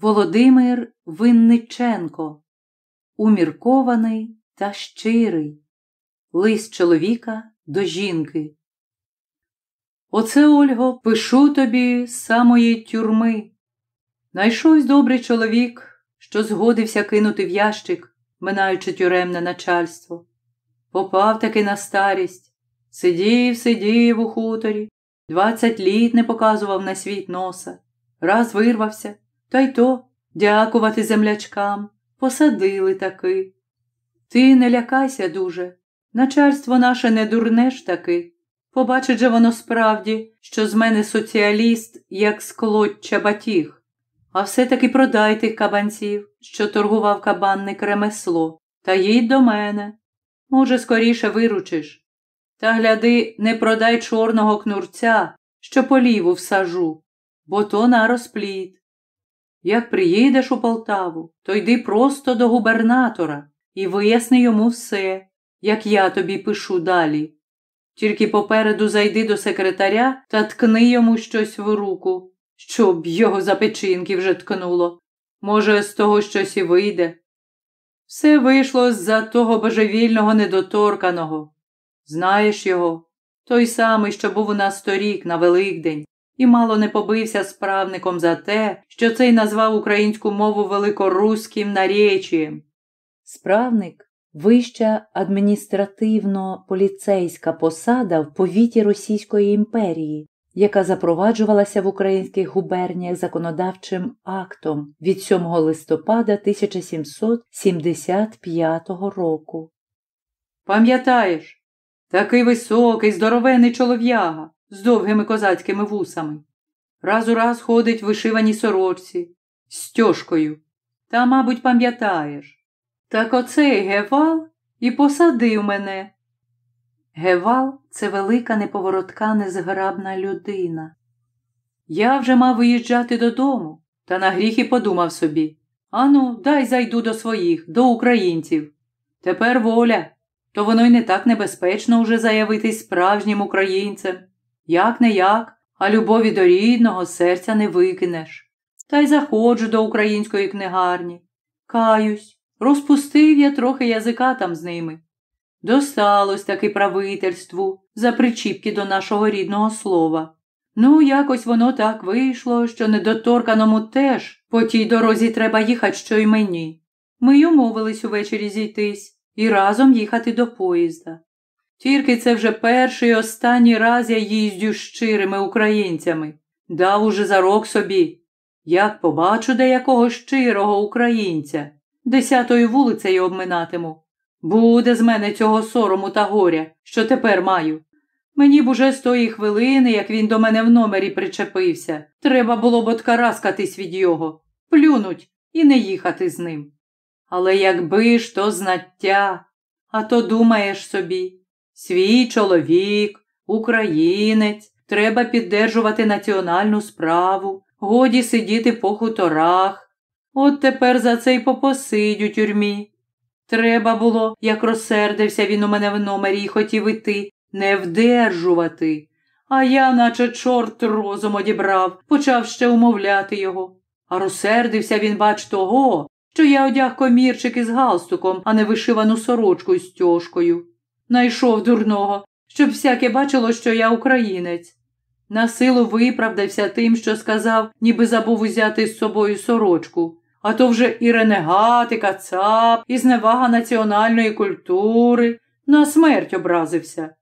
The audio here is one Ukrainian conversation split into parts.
Володимир Винниченко, уміркований та щирий, лист чоловіка до жінки. Оце, Ольго, пишу тобі з самої тюрми. Найшовсь добрий чоловік, що згодився кинути в ящик, минаючи тюремне начальство. Попав таки на старість, сидів, сидів у хуторі, двадцять літ не показував на світ носа, раз вирвався, та й то дякувати землячкам, посадили таки. Ти не лякайся дуже, начальство наше не дурне ж таки. Побачить же воно справді, що з мене соціаліст, як склотча батіг. А все-таки продай тих кабанців, що торгував кабанник ремесло, та їдь до мене. Може, скоріше виручиш. Та гляди, не продай чорного кнурця, що поліву всажу, бо то на розпліт. Як приїдеш у Полтаву, то йди просто до губернатора і виясни йому все, як я тобі пишу далі. Тільки попереду зайди до секретаря та ткни йому щось в руку, щоб його за печінки вже ткнуло. Може, з того щось і вийде. Все вийшло з-за того божевільного недоторканого. Знаєш його, той самий, що був у нас торік на Великдень, і мало не побився справником за те, що цей назвав українську мову великоруським наречієм. Справник вища адміністративно-поліцейська посада в повіті Російської імперії, яка запроваджувалася в українських губерніях законодавчим актом від 7 листопада 1775 року. Пам'ятаєш, такий високий, здоровений чолов'яга з довгими козацькими вусами. Раз у раз ходить в вишиваній сорочці, з стьожкою. Та, мабуть, пам'ятаєш. Так оцей Гевал і посадив мене. Гевал це велика неповоротка незграбна людина. Я вже мав виїжджати додому, та на гріх і подумав собі Ану, дай зайду до своїх, до українців. Тепер воля, то воно й не так небезпечно уже заявитись справжнім українцем. Як не як, а любові до рідного серця не викинеш. Та й заходжу до української книгарні. Каюсь, розпустив я трохи язика там з ними. Досталось таки правительству за причіпки до нашого рідного слова. Ну, якось воно так вийшло, що недоторканому теж по тій дорозі треба їхати, що й мені. Ми й умовились увечері зійтись і разом їхати до поїзда. Тільки це вже перший і останній раз я їздю з щирими українцями. Дав уже за рок собі. Як побачу деякого щирого українця, десятою вулицею обминатиму. Буде з мене цього сорому та горя, що тепер маю. Мені б уже з тої хвилини, як він до мене в номері причепився, треба було б откараскатись від його, плюнуть і не їхати з ним. Але якби ж то знаття, а то думаєш собі, свій чоловік, українець, треба піддержувати національну справу, годі сидіти по хуторах. От тепер за це й попосидь у тюрмі. Треба було, як розсердився він у мене в номері і хотів іти, не вдержувати. А я, наче чорт розум одібрав, почав ще умовляти його. А розсердився він, бач, того, що я одяг комірчик із галстуком, а не вишивану сорочку з тьошкою. Найшов дурного, щоб всяке бачило, що я українець. На силу виправдався тим, що сказав, ніби забув узяти з собою сорочку. А то вже і ренегат, і кацап, і зневага національної культури. На смерть образився.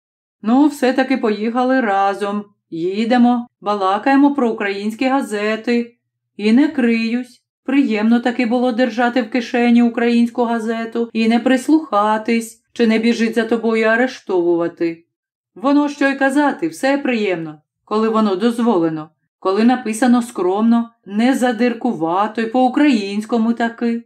Ну, все-таки поїхали разом. Їдемо, балакаємо про українські газети. І не криюсь. Приємно таки було держати в кишені українську газету і не прислухатись, чи не біжить за тобою арештовувати. Воно що й казати, все приємно, коли воно дозволено, коли написано скромно, не задиркувато й по-українському таки.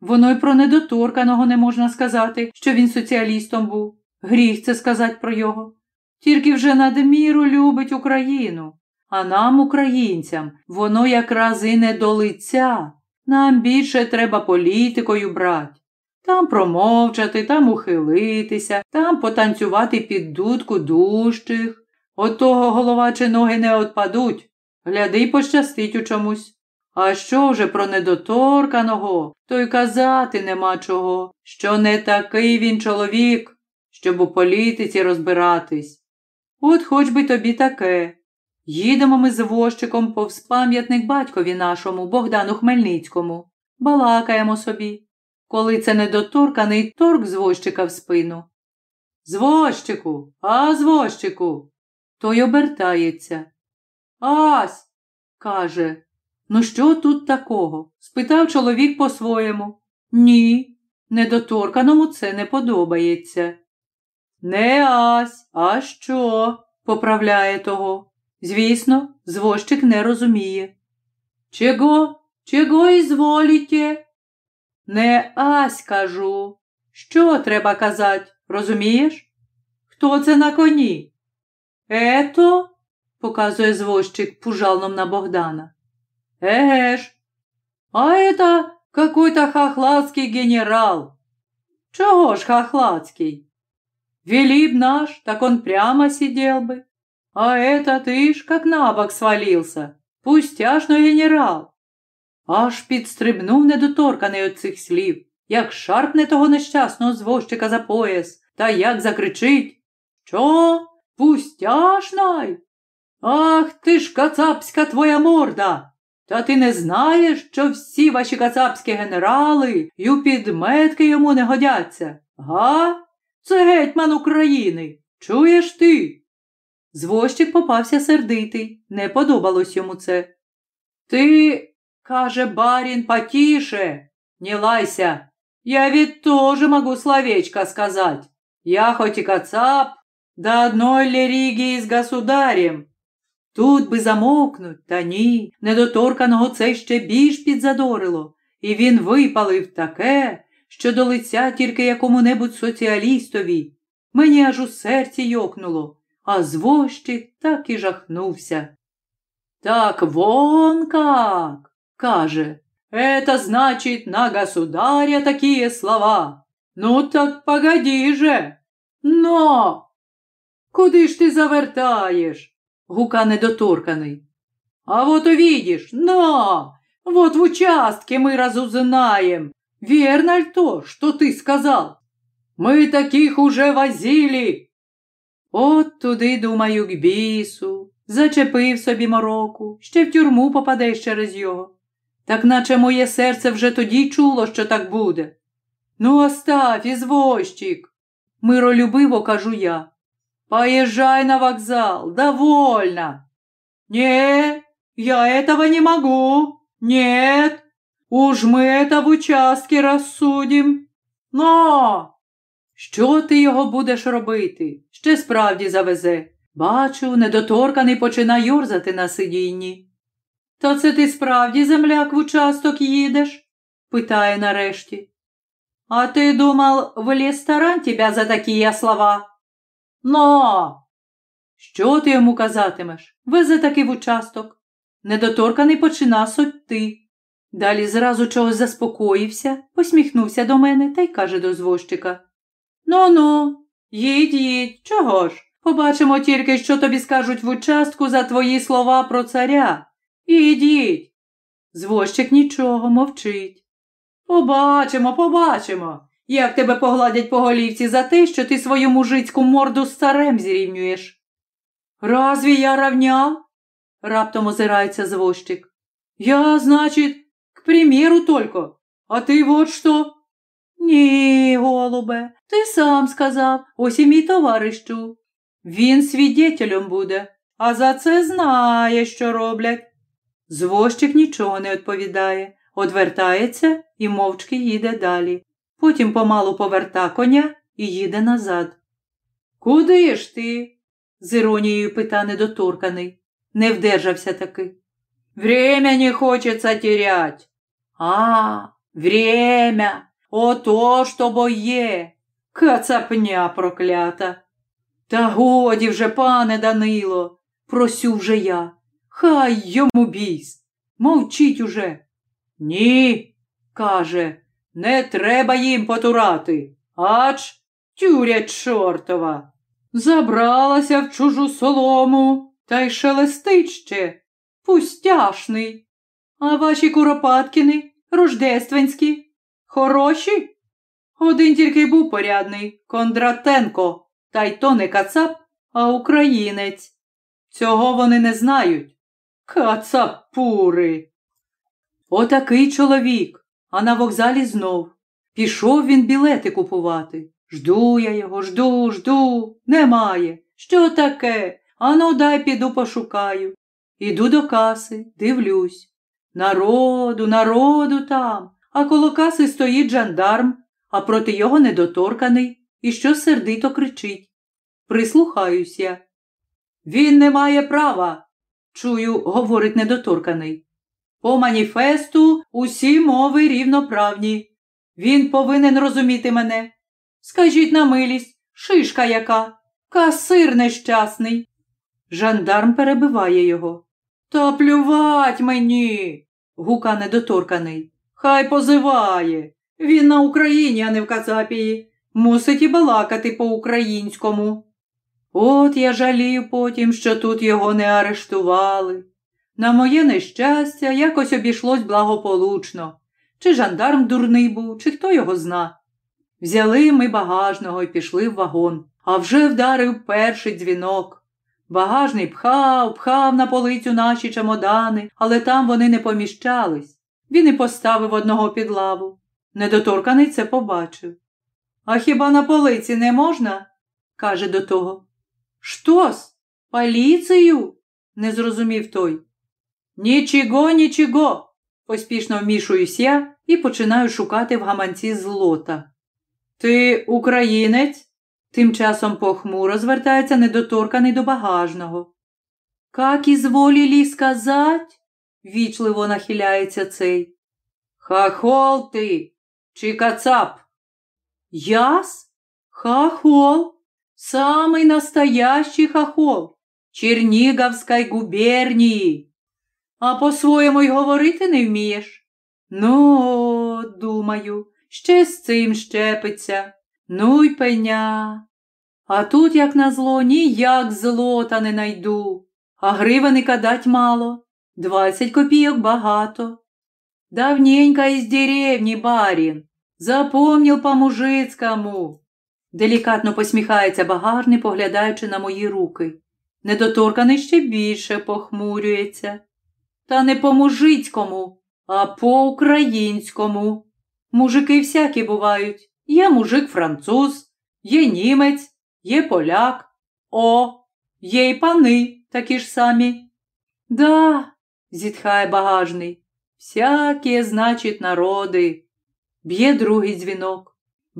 Воно й про недоторканого не можна сказати, що він соціалістом був. Гріх це сказати про його. Тільки вже надміру любить Україну, а нам, українцям, воно якраз і не до лиця. Нам більше треба політикою брать. Там промовчати, там ухилитися, там потанцювати під дудку дужчих. От того голова чи ноги не отпадуть. Гляди пощастить у чомусь. А що вже про недоторканого, то й казати нема чого, що не такий він чоловік, щоб у політиці розбиратись. От хоч би тобі таке. Їдемо ми з вощиком повз пам'ятник батькові нашому, Богдану Хмельницькому, балакаємо собі. Коли це недоторканий торк з в спину. Звозчику, а звозчику. Той обертається. Ась, каже, ну що тут такого? спитав чоловік по-своєму. Ні, недоторканому це не подобається. Не ась, а що? поправляє того. Звісно, звозчик не розуміє. Чого? Чого ізволіте? Не ась кажу. Що треба казати, розумієш? Хто це на коні? Ето, показує звозчик пужалном на Богдана. Еге ж, а это какой-то хохладский генерал. Чего ж хохладский? Вели б наш, так он прямо сидел бы. А это ты ж как на бок свалился, пустяшно генерал. Аж підстрибнув недоторканий от цих слів, як шарпне того нещасного звозчика за пояс, та як закричить Що? Пустяшнай? Ах ти ж кацапська твоя морда! Та ти не знаєш, що всі ваші кацапські генерали й у підметки йому не годяться? Га? Це гетьман України. Чуєш ти? Звозчик попався сердитий, не подобалось йому це. Ти, каже барін, потише, не лайся. Я ведь тоже могу словечко сказать. Я хоть и кацап, да одной ліріги із государем. Тут би замовкнуть, та ні, недоторканого це ще більш підзадорило, і він випалив таке, що до лиця тільки якому-небудь соціалістові. Мені аж у серці йокнуло, а звощик так і жахнувся. Так вон как, каже, это значит на государя такие слова. Ну так погоди же. Но! Куди ж ти завертаєш? гука недоторканий. А вот увидишь, но! Вот в участке мы разузнаем, верно ли то, что ты сказал? Мы таких уже возили. От туди, думаю, к бісу, зачепив собі мороку, ще в тюрму попадеш через його. Так наче моє серце вже тоді чуло, що так буде. Ну, оставь, извозчик, миролюбиво кажу я. Поезжай на вокзал, довольно. Не, я этого не могу. Нет, уж мы это в участке рассудим. Но! Що ти його будеш робити? Ще справді завезе. Бачу, недоторканий почина юрзати на сидінні. То це ти справді земляк в участок їдеш? питає нарешті. А ти думав, в ресторан тебе за такі слова? Но! Що ти йому казатимеш? Везе таки в участок. Недоторканий почина сотти. Далі зразу чогось заспокоївся, посміхнувся до мене та й каже до звозчика. Ну ну, їдь, їдь, чого ж? Побачимо тільки, що тобі скажуть в участку за твої слова про царя. Ідіть. Звозчик нічого мовчить. Побачимо, побачимо, як тебе погладять по голівці за те, що ти свою мужицьку морду з царем зрівнюєш. Разві я равняв? раптом озирається звозчик. Я, значит, к примеру только, а ти вот що? Ні, голубе, ти сам сказав, ось і мій товаришу. Він свідетелем буде, а за це знає, що роблять. Звозчик нічого не відповідає, одвертається і мовчки їде далі. Потім помалу поверта коня і їде назад. Куди ж ти? з іронією пита недоторканий. Не вдержався таки. Время не хочеться терять. А, время, ото що бо є. Кацапня проклята. Та годі вже, пане Данило, просю вже я. Хай йому біс. Мовчіть уже. Ні, каже, не треба їм потурати. Ач тюря чортова. Забралася в чужу солому та й шелестить ще. Пустяшний. А ваші Куропаткіни, рождественські, хороші? Один тільки був порядний Кондратенко, та й то не кацап, а українець. Цього вони не знають. Кацапури. Отакий чоловік, а на вокзалі знов. Пішов він білети купувати. Жду я його, жду, жду, немає. Що таке? Ану, дай піду пошукаю. Іду до каси, дивлюсь. Народу, народу там, а коло каси стоїть жандарм, а проти його недоторканий і що сердито кричить. Прислухаюся. Він не має права, чую, говорить недоторканий. По маніфесту усі мови рівноправні. Він повинен розуміти мене. Скажіть на милість, шишка яка, касир нещасний. Жандарм перебиває його. Та плювать мені, гука недоторканий. Хай позиває. Він на Україні, а не в Кацапії. Мусить і балакати по-українському. От я жалів потім, що тут його не арештували. На моє нещастя, якось обійшлось благополучно. Чи жандарм дурний був, чи хто його зна. Взяли ми багажного і пішли в вагон, а вже вдарив перший дзвінок. Багажний пхав, пхав на полицю наші чемодани, але там вони не поміщались. Він і поставив одного під лаву. Недоторканий це побачив. А хіба на полиці не можна? каже до того. Штос? Поліцію? не зрозумів той. Нічого, нічого, поспішно вмішуюсь я і починаю шукати в гаманці злота. Ти українець? Тим часом похмуро звертається недоторканий до багажного. Как ізволілі сказать? вічливо нахиляється цей. Хахол ти, чи кацап? Яс? Хахол? Самый настоящий хохол Черниговской губернії. А по-своєму й говорити не вмієш? Ну, думаю, ще з цим щепиться. Ну й пеня. А тут, як назло, ніяк злота не найду, а гривеника дать мало, двадцять копійок багато. Давненько із деревні барін, запомнил по-мужицькому. Делікатно посміхається багажний, поглядаючи на мої руки. Недоторканий ще більше похмурюється. Та не по-мужицькому, а по-українському. Мужики всякі бувають. Є мужик француз, є німець, є поляк. О, є й пани такі ж самі. Да, зітхає багажний. Всякі, значить, народи. Б'є другий дзвінок.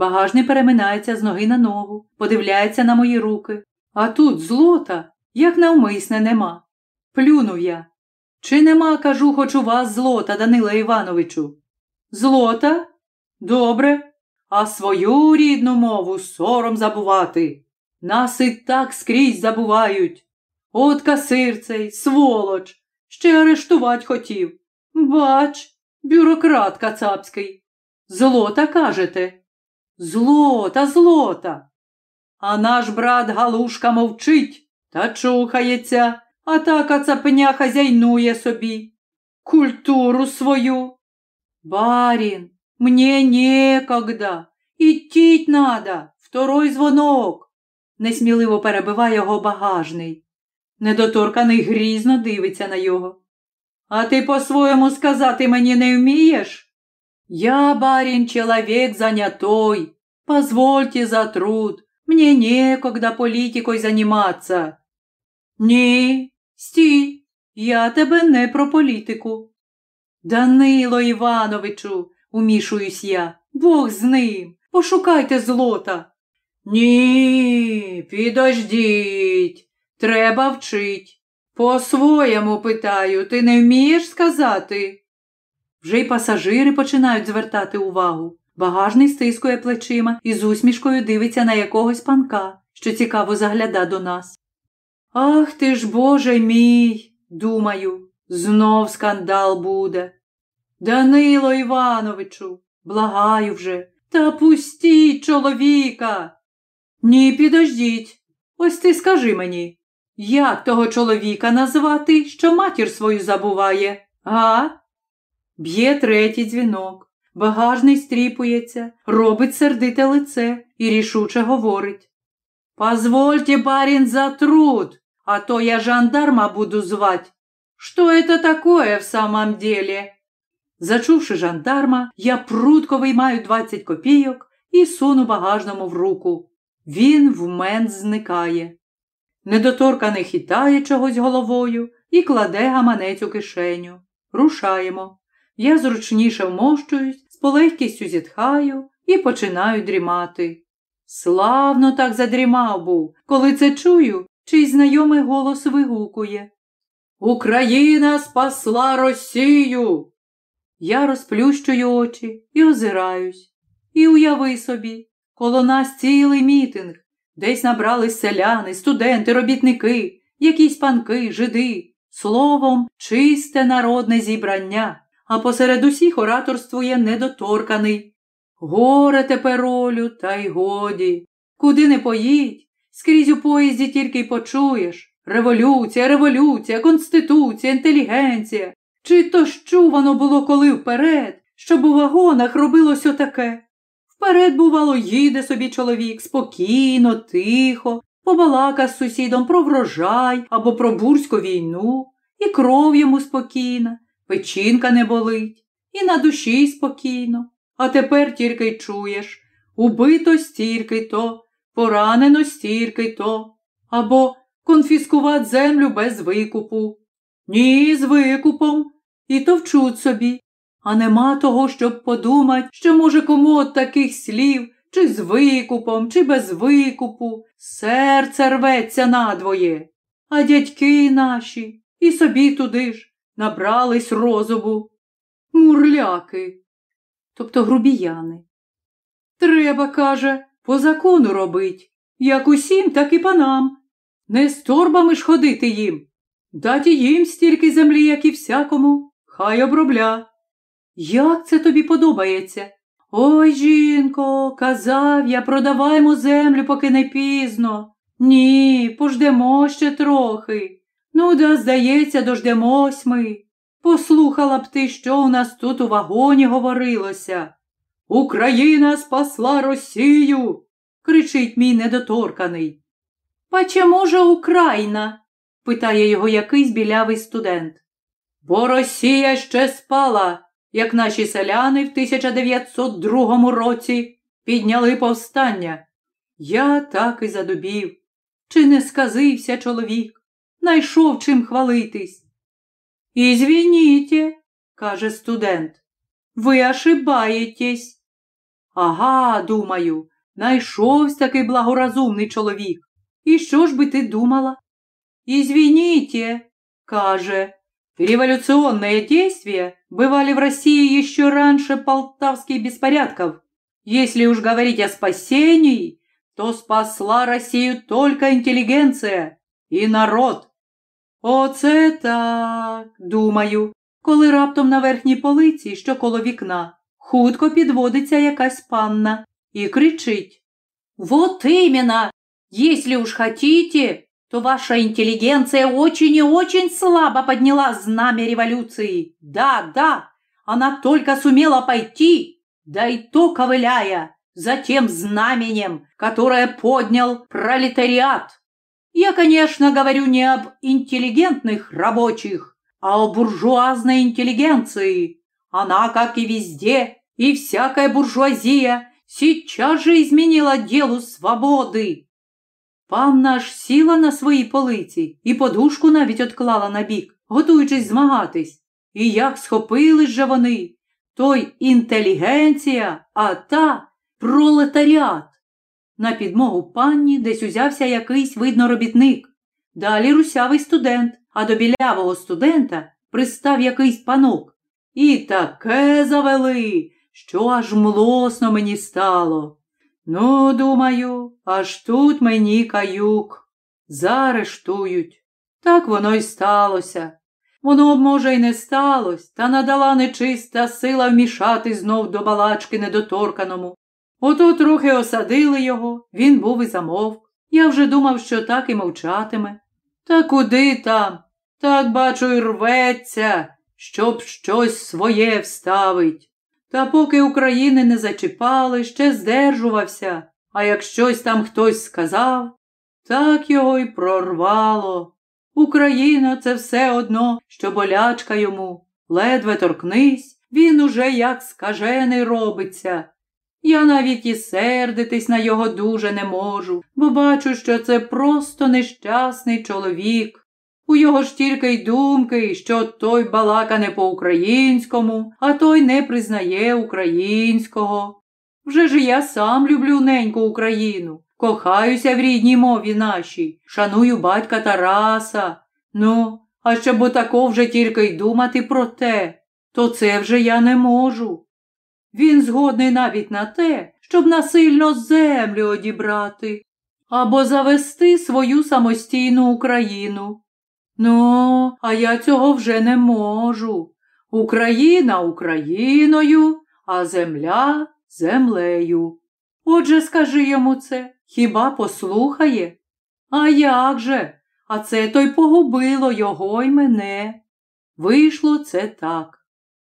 Багажний переминається з ноги на ногу, подивляється на мої руки. А тут злота, як навмисне, нема. Плюнув я. Чи нема, кажу, хоч у вас злота, Данила Івановичу? Злота? Добре, а свою рідну мову сором забувати. Нас і так скрізь забувають. От касир цей, сволоч, ще арештувати хотів. Бач, бюрократ кацапський. Злота кажете? Злота, злота. А наш брат Галушка мовчить та чухається, а та кацапеня хазяйнує собі. Культуру свою. Барін, мне некогда. Ідтіть надо, второй дзвонок. Несміливо перебиває його багажний. Недоторканий грізно дивиться на його. А ти по-своєму сказати мені не вмієш? Я, барин, человек занятой. Позвольте за труд. Мне некогда политикой заниматься. Ні, стій, я тебе не про політику. Данило Івановичу, умішуюсь я, Бог з ним. Пошукайте злота. Ні, підождіть, треба вчить. По-своєму питаю, ти не вмієш сказати? Вже й пасажири починають звертати увагу. Багажний стискує плечима і з усмішкою дивиться на якогось панка, що цікаво загляда до нас. Ах ти ж, Боже мій, думаю, знов скандал буде. Данило Івановичу, благаю вже, та пустіть чоловіка. Ні, підождіть. Ось ти скажи мені, як того чоловіка назвати, що матір свою забуває, га? Б'є третій дзвінок. Багажний стріпується, робить сердите лице і рішуче говорить. Позвольте, барин, за труд, а то я жандарма буду звать. Что это такое в самом деле? Зачувши жандарма, я прудко виймаю 20 копійок і суну багажному в руку. Він в мен зникає. Недоторканий хитає чогось головою і кладе гаманець у кишеню. Рушаємо. Я зручніше вмощуюсь, з полегкістю зітхаю і починаю дрімати. Славно так задрімав був, коли це чую, чий знайомий голос вигукує. Україна спасла Росію. Я розплющую очі і озираюсь. І уяви собі, коло нас цілий мітинг. Десь набрались селяни, студенти, робітники, якісь панки, жиди. Словом, чисте народне зібрання, а посеред усіх ораторствує недоторканий. Горе тепер Олю, та й годі. Куди не поїдь, скрізь у поїзді тільки й почуєш. Революція, революція, конституція, інтелігенція. Чи то що воно було коли вперед, щоб у вагонах робилось отаке? Вперед, бувало, їде собі чоловік спокійно, тихо, побалака з сусідом про врожай або про бурську війну, і кров йому спокійна, печінка не болить, і на душі спокійно. А тепер тільки й чуєш убито стільки то, поранено стільки то, або конфіскувати землю без викупу. Ні, з викупом. І товчуть собі. А нема того, щоб подумати, що, може, кому от таких слів, чи з викупом, чи без викупу, серце рветься надвоє. А дядьки наші і собі туди ж набрались розуму. Мурляки, тобто грубіяни. Треба, каже, по закону робить, як усім, так і панам. Не з торбами ж ходити їм. Даті їм стільки землі, як і всякому, хай обробля. Як це тобі подобається? Ой, жінко, казав я, продаваймо землю, поки не пізно. Ні, пождемо ще трохи. Ну, да, здається, дождемось ми. Послухала б ти, що у нас тут у вагоні говорилося. Україна спасла Росію. кричить мій недоторканий. «Почему же Україна? питає його якийсь білявий студент. Бо Росія ще спала, як наші селяни в 1902 році підняли повстання. Я так і задубів. Чи не сказився чоловік? Найшов чим хвалитись. «Извините», – каже студент, ви ошибаєтесь. Ага, думаю, найшовсь такий благоразумний чоловік. І що ж би ти думала? Извините, каже, революционные действия бывали в России еще раньше полтавских беспорядков. Если уж говорить о спасении, то спасла Россию только интеллигенция и народ. Оце так, думаю, коли раптом на верхній полиці, що коло вікна, хутко підводиться якась панна і кричить Вот именно! Если уж хотите, то ваша интеллигенция очень и очень слабо подняла знамя революции. Да, да, она только сумела пойти, да и то ковыляя, за тем знаменем, которое поднял пролетариат. Я, конечно, говорю не об интеллигентных рабочих, а о буржуазной интеллигенции. Она, как и везде, и всякая буржуазия, сейчас же изменила делу свободы. Панна аж сіла на своїй полиці і подушку навіть отклала на бік, готуючись змагатись. І як схопились же вони, той інтелігенція, а та пролетаріат. На підмогу панні десь узявся якийсь видно робітник. Далі русявий студент, а до білявого студента пристав якийсь панок. І таке завели, що аж млосно мені стало. Ну, думаю, аж тут мені каюк. Заарештують. Так воно й сталося. Воно, може, й не сталося, та надала нечиста сила вмішати знов до балачки недоторканому. Ото трохи осадили його, він був і замовк. Я вже думав, що так і мовчатиме. Та куди там? Так, бачу, й рветься, щоб щось своє вставить. Та поки України не зачіпали, ще здержувався, а як щось там хтось сказав, так його й прорвало. Україна це все одно, що болячка йому. Ледве торкнись, він уже як скажений робиться. Я навіть і сердитись на його дуже не можу, бо бачу, що це просто нещасний чоловік. У його ж тільки й думки, що той балака не по-українському, а той не признає українського. Вже ж я сам люблю неньку Україну, кохаюся в рідній мові нашій, шаную батька Тараса. Ну, а щоб отако вже тільки й думати про те, то це вже я не можу. Він згодний навіть на те, щоб насильно землю одібрати або завести свою самостійну Україну. Ну, а я цього вже не можу. Україна Україною, а земля землею. Отже, скажи йому це, хіба послухає? А як же? А це то й погубило його й мене. Вийшло це так.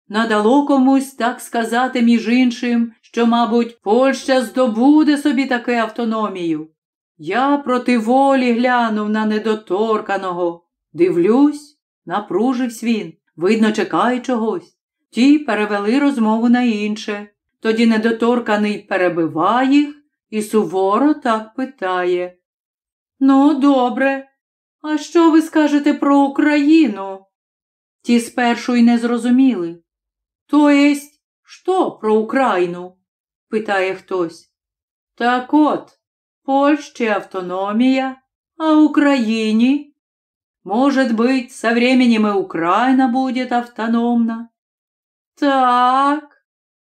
Надало комусь так сказати, між іншим, що, мабуть, Польща здобуде собі таке автономію. Я проти волі глянув на недоторканого. Дивлюсь, напружився він, видно, чекає чогось. Ті перевели розмову на інше. Тоді недоторканий перебиває їх і суворо так питає. Ну, добре, а що ви скажете про Україну? Ті спершу й не зрозуміли. То єсть, що про Україну? питає хтось. Так от, Польщі автономія, а Україні? Может быть, со временем и Украина будет автономна? Так,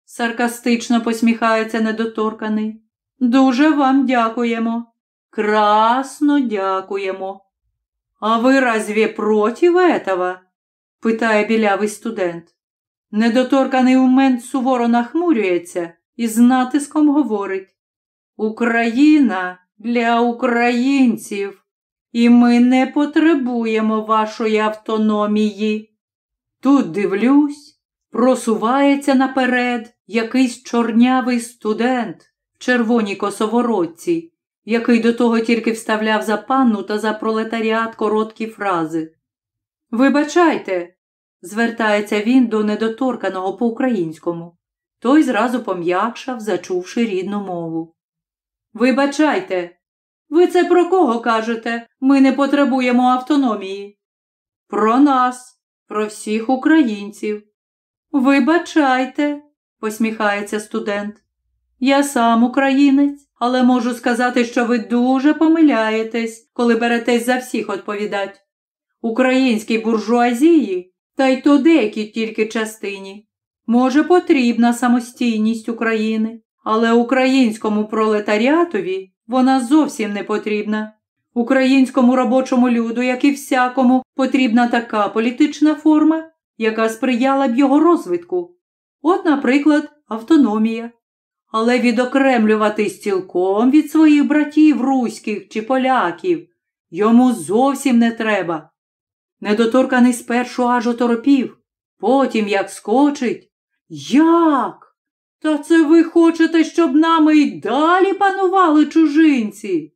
саркастично посміхається недоторканий. Дуже вам дякуємо. Красно дякуємо. А ви разве против этого? питає білявий студент. Недоторканий умент суворо нахмурюється і з натиском говорить Україна для українців, і ми не потребуємо вашої автономії. Тут дивлюсь, просувається наперед якийсь чорнявий студент в червоній косоворотці, який до того тільки вставляв за панну та за пролетаріат короткі фрази. Вибачайте, звертається він до недоторканого по-українському. Той зразу пом'якшав, зачувши рідну мову. Вибачайте, ви це про кого кажете? Ми не потребуємо автономії. Про нас, про всіх українців. Вибачайте, посміхається студент. Я сам українець, але можу сказати, що ви дуже помиляєтесь, коли беретесь за всіх відповідать. Українській буржуазії, та й то деякій тільки частині, може потрібна самостійність України, але українському пролетаріатові вона зовсім не потрібна. Українському робочому люду, як і всякому, потрібна така політична форма, яка сприяла б його розвитку. От, наприклад, автономія. Але відокремлюватись цілком від своїх братів руських чи поляків йому зовсім не треба. Недоторканий спершу аж оторопів, потім як скочить. Як? Та це ви хочете, щоб нами й далі панували чужинці?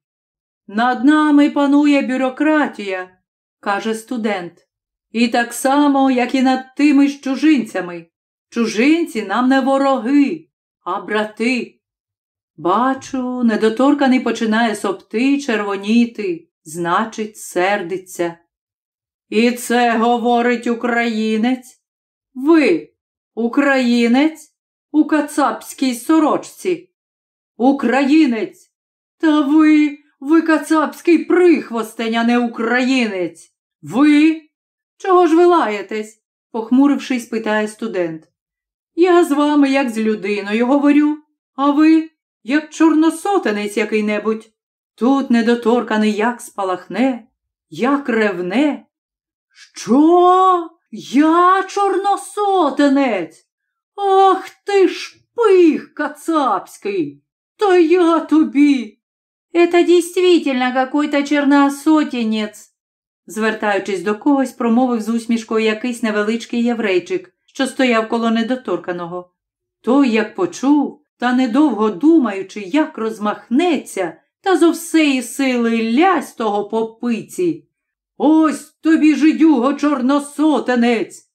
Над нами панує бюрократія, каже студент. І так само, як і над тими ж чужинцями. Чужинці нам не вороги, а брати. Бачу, недоторканий починає сопти, червоніти, значить, сердиться. І це говорить українець? Ви, українець? у кацапській сорочці. Українець. Та ви, ви кацапський прихвостень, а не українець. Ви? Чого ж ви лаєтесь? похмурившись, питає студент. Я з вами, як з людиною, говорю, а ви, як чорносотенець який небудь. Тут недоторканий як спалахне, як ревне. Що? Я чорносотенець? Ах ты ж пых кацапский! То я туби! Это действительно какой-то черносотенец, звертаючись до когось, промовив з усмішкою якийсь невеличкий єврейчик, що стояв коло недоторканого. Той, як почув, та недовго думаючи, як розмахнеться, та зо всеї сили лясь того по пиці. Ось тобі, жидюго, чорносотенець.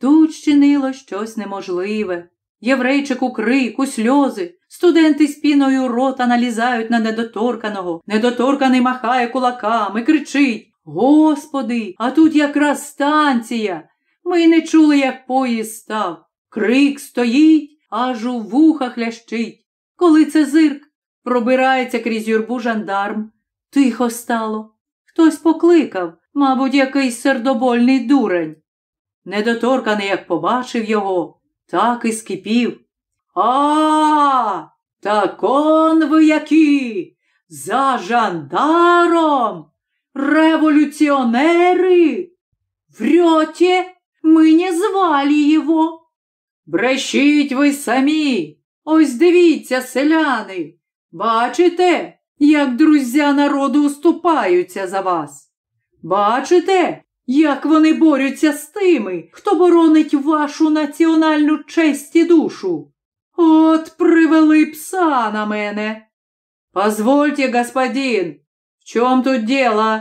Тут чинило щось неможливе. Єврейчик у крик, у сльози, студенти з піною рота налізають на недоторканого, недоторканий махає кулаками, кричить Господи, а тут якраз станція. Ми не чули, як поїзд став. Крик стоїть, аж у вухах лящить. Коли це зирк, пробирається крізь юрбу жандарм. Тихо стало. Хтось покликав, мабуть, якийсь сердобольний дурень. Недоторканий, як побачив його, так і скипів. А, так он ви які? За жандаром? Революционеры? Врете? Мы не звали його. Брешіть ви самі. Ось дивіться, селяни. Бачите, як друзі народу уступаються за вас? Бачите, як вони борються з тими, хто боронить вашу національну честь і душу? От привели пса на мене. Позвольте, господин, в чом тут діло?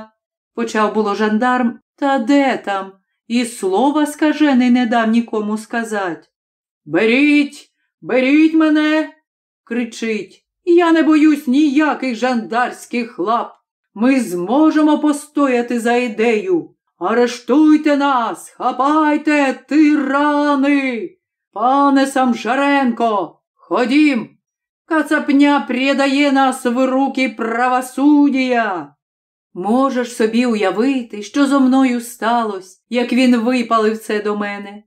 почав було жандарм, та де там? І слова скажений не дав нікому сказать. Беріть, беріть мене, кричить. Я не боюсь ніяких жандарських лап. Ми зможемо постояти за ідею. Арештуйте нас, хапайте, тирани. Пане Самжаренко, ходім. Кацапня предає нас в руки правосудія. Можеш собі уявити, що зо мною сталося, як він випалив це до мене.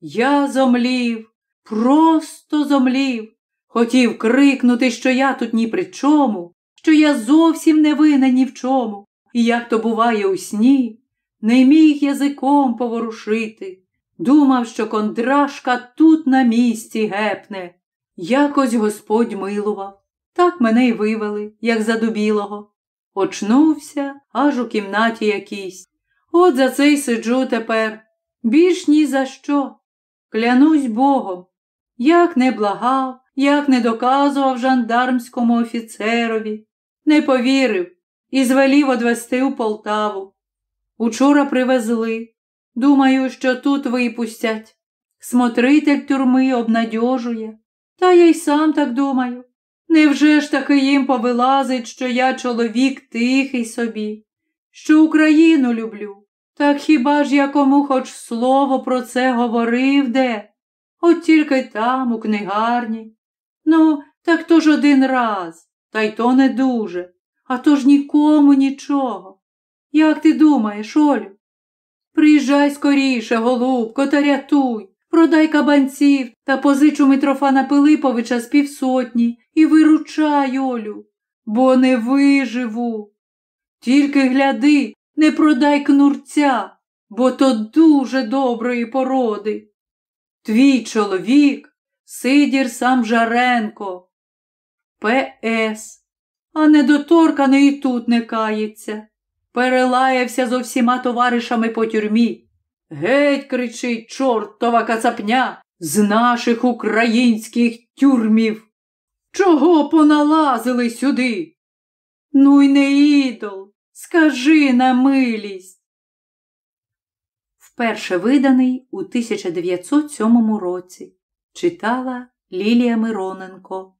Я зомлів, просто зомлів. Хотів крикнути, що я тут ні при чому, що я зовсім не винен ні в чому, і як то буває у сні, не міг язиком поворушити. Думав, що кондрашка тут на місці гепне. Якось Господь милував. Так мене й вивели, як задубілого. Очнувся аж у кімнаті якійсь. От за це й сиджу тепер. Більш ні за що. Клянусь Богом. Як не благав, як не доказував жандармському офіцерові, не повірив і звелів одвести у Полтаву. Учора привезли. Думаю, що тут випустять. Смотритель тюрми обнадьожує. Та я й сам так думаю. Невже ж таки їм повилазить, що я чоловік тихий собі, що Україну люблю? Так хіба ж я кому хоч слово про це говорив де? От тільки там, у книгарні. Ну, так то ж один раз, та й то не дуже, а то ж нікому нічого. Як ти думаєш, Олю? Приїжджай скоріше, голубко, та рятуй, продай кабанців та позичу Митрофана Пилиповича з півсотні і виручай, Олю, бо не виживу. Тільки гляди, не продай кнурця, бо то дуже доброї породи. Твій чоловік Сидір сам Жаренко. П.С. А недоторканий і тут не кається. Перелаявся зо всіма товаришами по тюрмі. Геть кричить чортова кацапня з наших українських тюрмів. Чого поналазили сюди? Ну й не ідол, скажи на милість. Вперше виданий у 1907 році читала Лілія Мироненко.